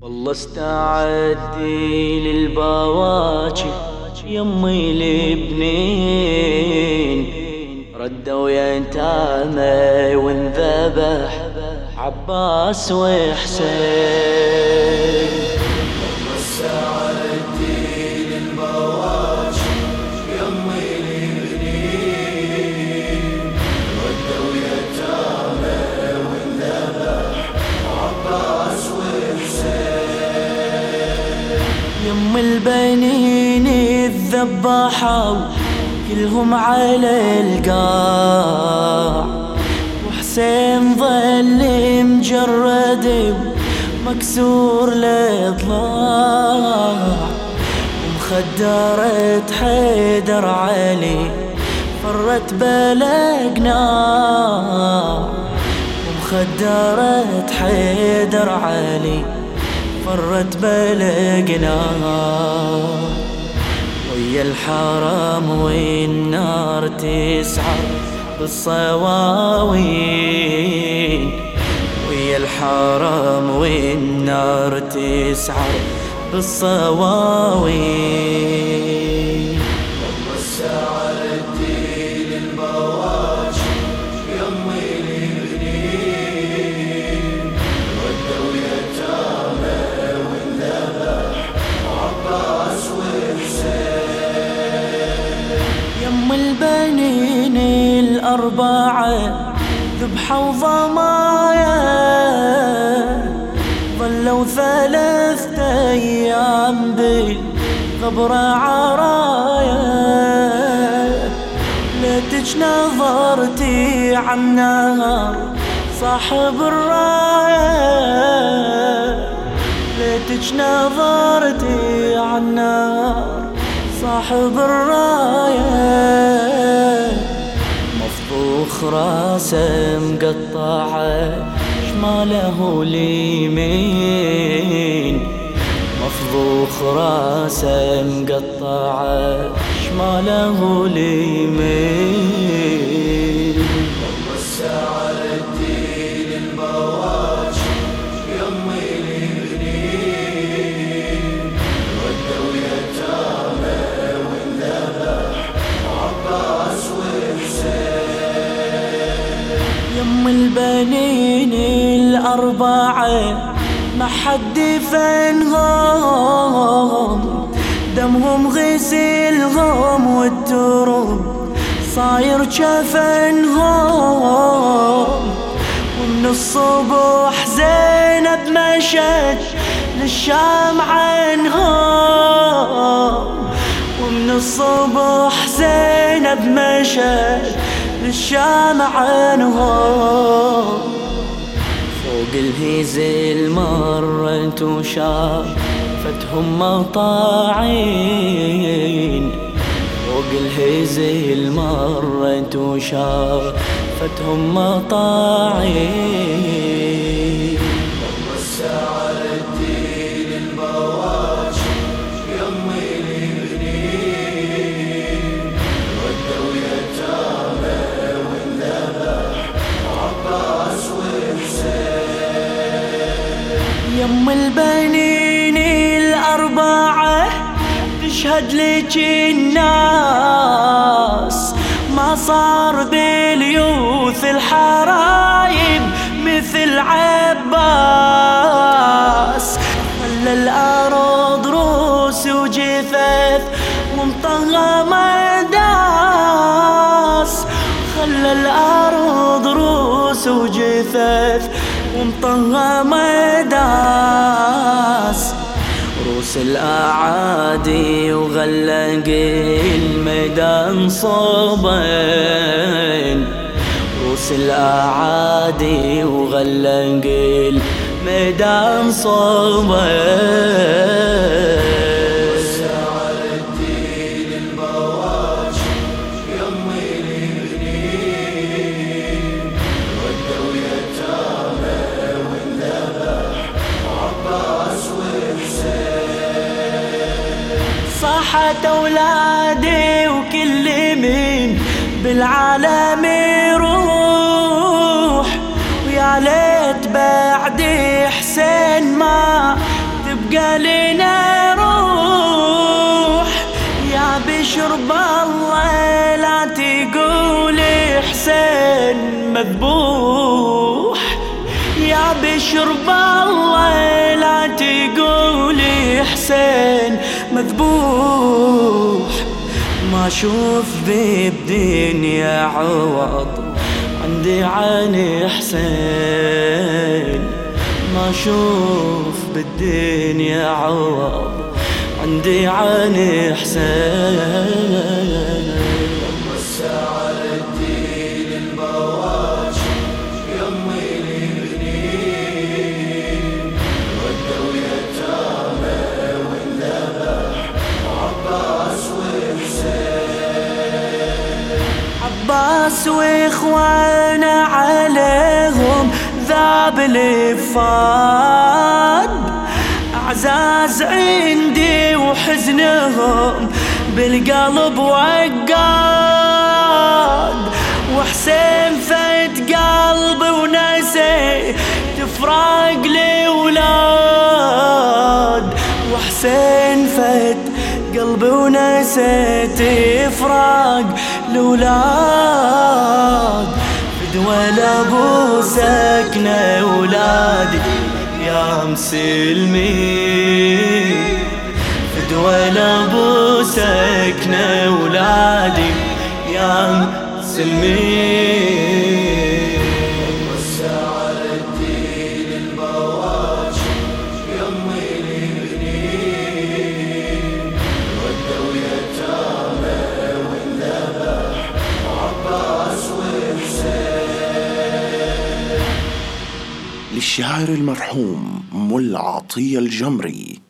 والله استعدي للبواجي يمي البنين ردوا يتامى وانذبح عباس وحسين. الذباحة كلهم على القاع. وحسين ظل مجرد مكسور الاضلاع ومخدرة حيدر علي فرت بلقنا. ومخدرة حيدر علي فرت بلقنا. ويا الحرام والنار تسعر بالصواوين. ويا الحرام والنار تسعر بالصواوين. الأربعة ذبحوا ضمايا ظلوا ثلاثة أيام بالغبرة عرايا. ليتك نظرتي عالنار صاحب الراية ليتك نظرتي عالنار صاحب الراية مفضوخ راسه مقطعه شماله اليمين مفضوخ راسه مقطعه شماله اليمين البنين الأربعة ما حد فنهم دمهم غسلهم والتراب صاير جفنهم ومن الصبح زينب مشت للشام عنهم. ومن الصبح زينب مشت للشام عنهم فوق الهيزل مرت وشافتهم مطاعين. فوق الهيزل مرت وشافتهم مطاعين. تشهد الناس ما صار باليوث الحرايب مثل عباس. خلى الأرض روس وجثث ومطغمة داس خلى الأرض روس وجثث ومطغمة داس روس الأعادي وغلق الميدان صوبين. روس الأعادي وغلق الميدان صوبين. صاحت أولادي وكل من بالعالم يروح. ويا ليت بعد حسين ما تبقى لنا روح. يا بشر بالله لا تقول حسين مذبوح. يا بشر بالله لا تقول حسين مذبوح. ما أشوف ذي بدنيا عوض. عندي عن حسين. ما أشوف بالدنيا عوض. عندي عن حسين. عباس واخوانا عليهم ذاب الفاد أعزاز عندي وحزنهم بالقلب وقاد وحسين فت قلبي ونسي تفراق لي ولاد وحسين فت قلبي ونسيت فراق الولاد فدوى لابو سكنة ولادي يا مسلمين فدوى لابو سكنة ولادي يا مسلمين للشاعر المرحوم ملا عطية الجمري.